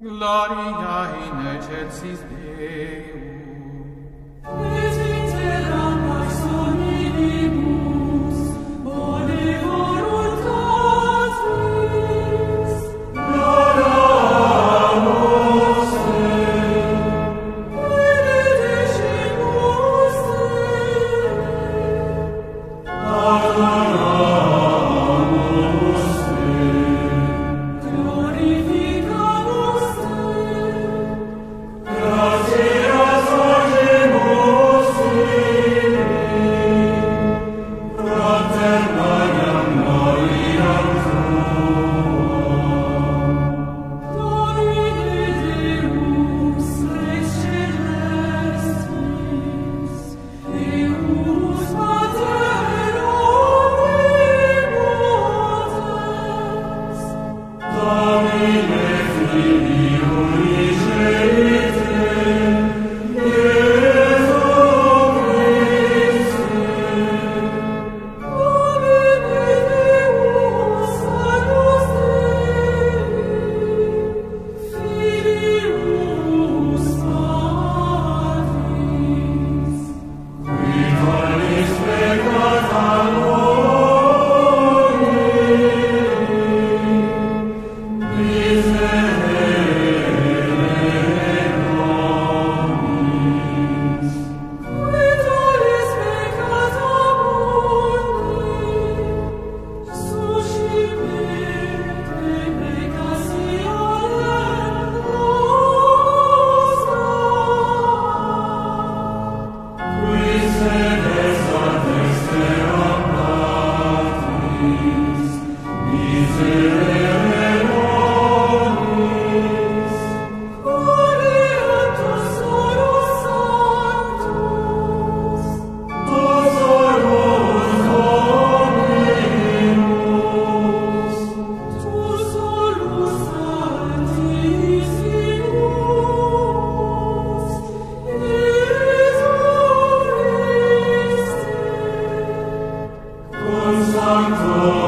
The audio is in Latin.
Gloria in excelsis Deo, Doamne, ne fii Sanctus.